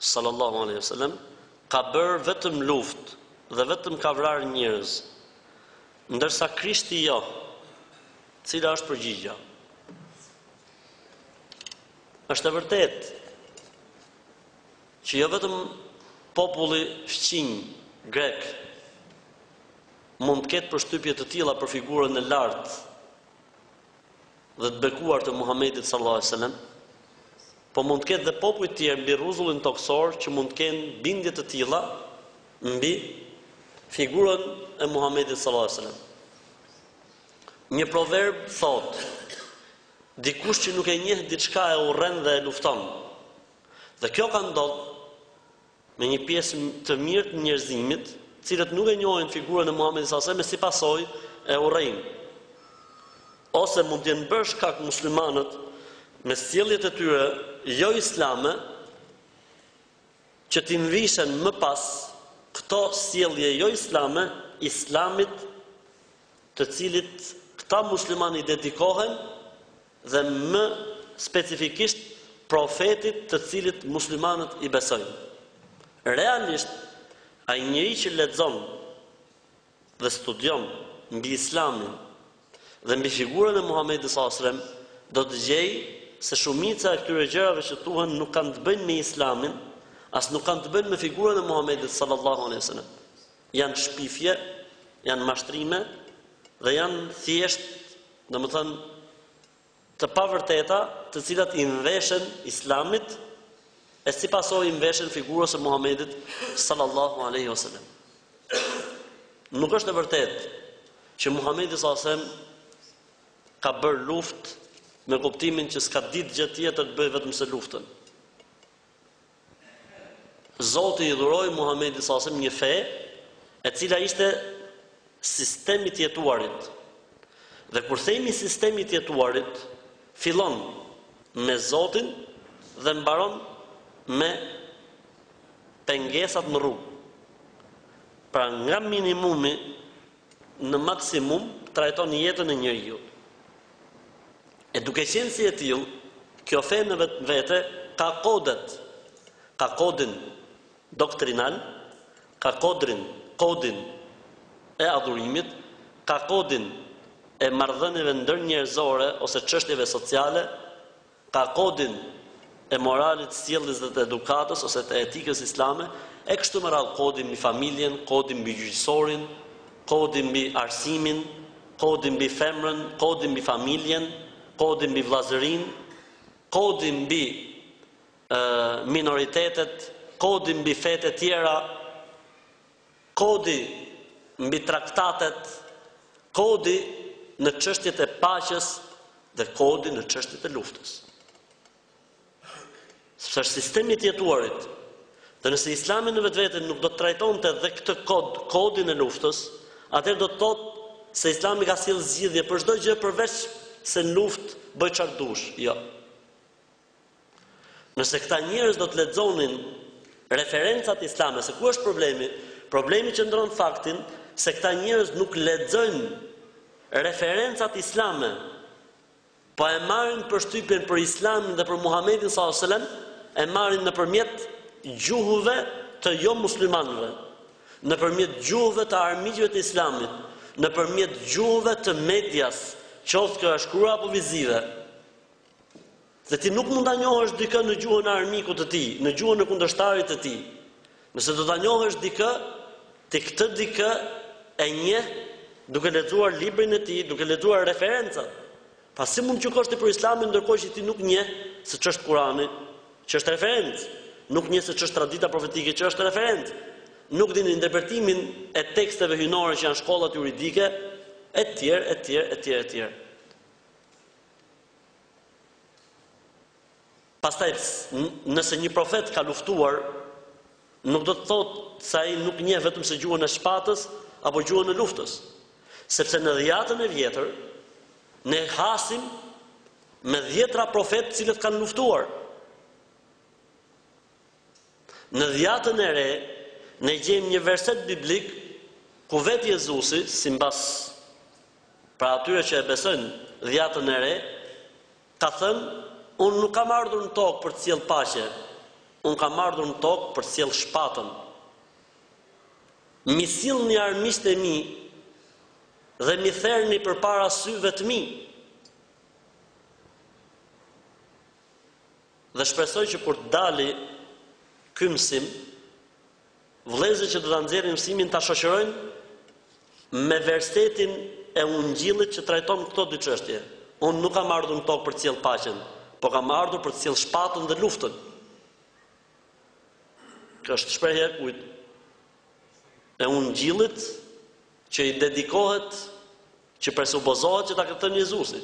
Sallallahu alejhi ve sellem ka bërë vetëm luftë dhe vetëm ka vrarë njerëz. Ndërsa Krishti jo. Cila është përgjigja? Është e vërtetë që jo vetëm populli fqinj grek mund të ketë përshtypje të tilla për figurën e lartë dhe të bekuar të Muhamedit sallallahu alejhi ve selem, po mund të ketë dhe popuj të tjerë mbi rruzullin tokësor që mund të kenë bindje të tilla mbi figurën e Muhamedit sallallahu alejhi ve selem. Një proverb thotë, dikush që nuk e njeh diçka e urren dhe e lufton. Dhe kjo ka ndodhur me një pjesë të mirë të njerëzimit, të cilët nuk e njohin figurën e Muhamedit sallallahu alajhi wasallam e si pasojë e urrejnë. Ose mund të jenë bërë shkak muslimanët me sjelljet e tyre jo islame që t'i mvishen më pas këto sjellje jo islame islamit të cilit këta muslimanë i dedikohen dhe më specifikisht profetit të cilit muslimanët i besojnë. Realisht, ai njeri që lexon dhe studion mbi Islamin dhe mbi figurën e Muhamedit sallallahu alajhi wasallam, do të gjejë se shumica e këtyre gjërave që thuhen nuk kanë të bëjnë me Islamin, as nuk kanë të bëjnë me figurën e Muhamedit sallallahu alajhi wasallam. Janë shpifje, janë mashtrime dhe janë thjesht Domethënë, të pavërteta të cilat i mveshen Islamit e si pasojë i mveshen figurës së Muhamedit sallallahu alaihi wasallam. Nuk është e vërtetë që Muhamedi sallallahu alaihi wasallam ka bërë luftë me kuptimin që s'ka ditë gjë tjetër të bëjë vetëm se luftën. Zoti i dhuroi Muhamedit sallallahu alejhi ve sellem një fe, e cila ishte sistem i të jetuarit. Dhe kur themi sistem i të jetuarit, fillon me Zotin dhe mbaron me pengesat në rrugë. Pra nga minimumi në maksimum trajton jetën e njeriut. E duke qenë si e tillë, kjo fe në vetvete ka kodet, ka kodin doktrinal, ka kodrin, kodin e adhurimit, ka kodin e marrëdhënieve ndërnjerëzore ose çështjeve sociale, Ka kodin e moralit, sjelljes dhe të edukatës ose të etikës islame, e kështu me radhë kodin mbi familjen, kodin mbi gjyqësorin, kodin mbi arsimin, kodin mbi femrën, kodin mbi familjen, kodin mbi vëllazërinë, kodin mbi minoritetet, kodin mbi fetë e tjera, Kodi mbi traktatet, Kodi në çështjet e paqes dhe Kodi në çështjet e luftës. Sepse është sistemi i të jetuarit. Dhe nëse Islami në vetvete nuk do të trajtonte dhe këtë kod, kodin e luftës, atëherë do të thotë se Islami ka sjellë zgjidhje për çdo gjë përveç se në luftë bëj çfarë dush. Jo. Nëse këta njerëz do të lexonin referencat islame, se ku është problemi? Problemi qëndron faktin se këta njerëz nuk lexojnë referencat islame. Po e marrin përshtypjen për Islamin dhe për Muhamedin sallallahu alajhi wasallam, e marrin nëpërmjet gjuhëve të jomuslimanëve, nëpërmjet gjuhëve të armiqve të Islamit, nëpërmjet gjuhëve të medias, qoftë kjo e shkruar apo vizive. Dhe ti nuk mund ta njohësh dikë në gjuhën e armikut të tij, në gjuhën e kundërshtarit të tij. Nëse do ta njohësh dikë, ti këtë dikë e njeh duke lexuar librin e tij, duke lexuar referencat. Pa si mund të gjykosh ti për Islamin ndërkohë që ti nuk njeh se ç'është Kurani, që është referencë, nuk njeh se ç'është tradita profetike që është referencë, nuk din interpretimin e teksteve hyjnore që janë shkollat juridike, etj, etj, etj, etj. Pastaj, nëse një profet ka luftuar, nuk do të thotë se ai nuk njeh vetëm se gjuhën e shpatës apo gjuhën e luftës, sepse në Dhiatën e Vjetër ne hasim me dhjetëra profetë të cilët kanë luftuar. Në Dhjatën e Re ne gjejmë një verset biblik ku vetë Jezusi, simbas pra atyre që e besojnë Dhjatën e Re, ka thënë, Unë nuk kam ardhur në tokë për të sjellë paqe, unë kam ardhur në tokë për të sjellë shpatën. M'i sillni armiqtë e mi dhe m'i therni përpara syve të mi. Dhe shpresoj që kur të dali ky mësim, vëllezërit që do ta nxjerrin mësimin ta shoqërojnë me versetin e Ungjillit që trajton këto dy çështje. Unë nuk kam ardhur në tokë për të sjellë paqen, por kam ardhur për të sjellë shpatën dhe luftën. Kjo është shprehje e kujt? E Ungjillit që i dedikohet, që presupozohet që ta ket thën Jezusi.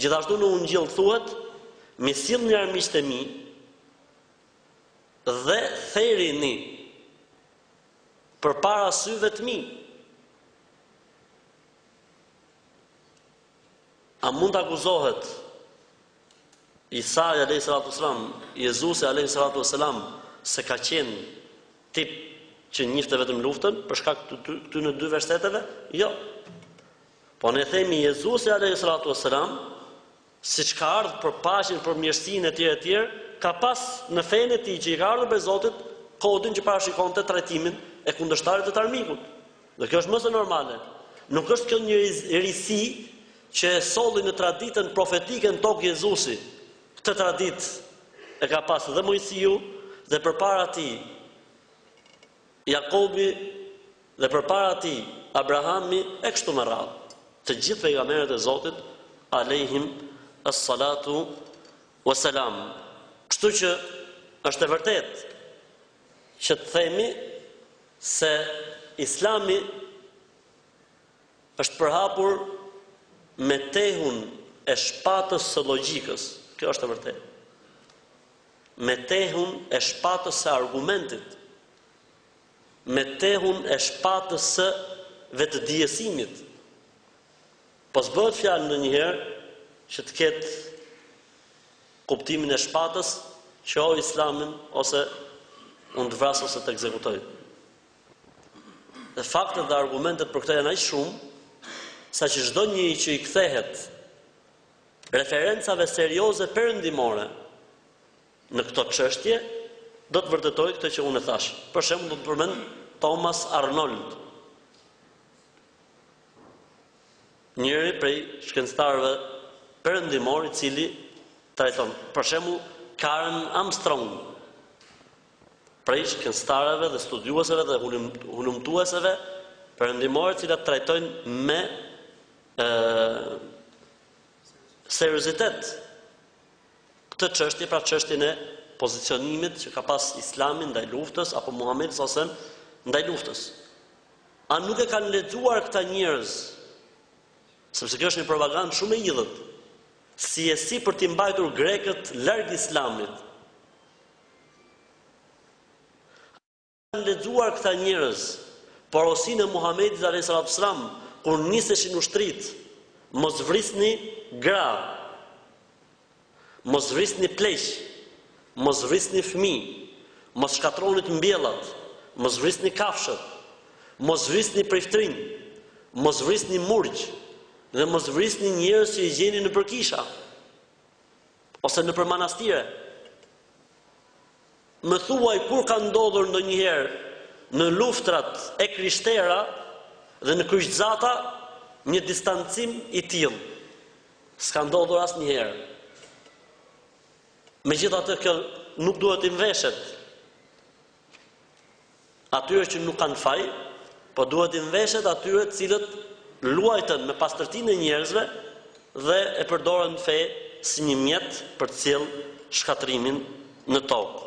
Gjithashtu në Ungjill thuhet, M'i sillni armiqtë e mi dhe therini përpara syve të mi. A mund të akuzohet Isai alejhi salatu selam, Jezusi alejhi salatu vesselam se ka qenë tip që njifte vetëm luftën për shkak të këtyne dy verseteve? Jo. Po ne themi Jezusi alejhi salatu vesselam siç ka ardhur për paqen, për mirësinë etj etj, ka pas në fenë e tij që i ka ardh prej Zotit kodin që parashikonte trajtimin e kundërshtarit dhe të armikut. Dhe kjo është më se normale. Nuk është kjo një risi që e solli në traditën profetike në tokë Jezusi. Këtë traditë e ka pasë dhe Moisiu dhe përpara tij Jakobi dhe përpara tij Abrahami e kështu me radhë. Të gjithë pejgamberët e Zotit alejhim as salatu wa salam. Kështu që është e vërtetë që të themi se Islami është përhapur me tehun e shpatës së logjikës, kjo është e vërtetë. Me tehun e shpatës së argumentit, me tehun e shpatës së vetëdijesimit. Po s'bëhet fjalë ndonjëherë që të ketë kuptimin e shpatës që o Islamin ose unë të vras ose të ekzekutoj. Dhe faktet dhe argumentet për këtë janë aq shumë sa që çdo njeri që i kthehet referencave serioze perëndimore në këto çështje do të vërtetojë këtë që unë e thash. Për shembull do të përmend Thomas Arnold, njëri prej shkencëtarëve perëndimorë i cili trajton, për shembull, Karen Armstrong, prej shkencëtareve dhe studiueseve dhe hulumtueseve perëndimore të cilat trajtojnë me seriozitet këtë çështje, pra çështjen e pozicionimit që ka pas Islami ndaj luftës apo Muhamedi sallallahu alajhi wasallam ndaj luftës. A nuk e kanë lexuar këta njerëz, sepse kjo është një propagandë shumë e idhët, si e si për t'i mbajtur grekët larg islamit. Kanë lexuar këta njerëz, porosinë e Muhamedit alejhi salatu selam kur niseshin ushtritë, mos vrisni gra. Mos vrisni pleq, mos vrisni fëmijë, mos shkatërronit mbjellat, mos vrisni kafshët, mos vrisni priftërinj, mos vrisni murgj dhe mos vrisni njerëz që i gjeni nëpër kisha ose nëpër manastire. Më thuaj kur ka ndodhur ndonjëherë në luftrat e krishtera dhe në kryqëzata një distancim i tillë? S'ka ndodhur asnjëherë. Megjithatë kjo nuk duhet t'i mveshet. atyre që nuk kanë faj, po duhet t'i mveshet atyre të cilët luajtën me pastërtinë e njerëzve dhe e përdorën fe si një mjet për të sjellë shkatërrimin në tokë.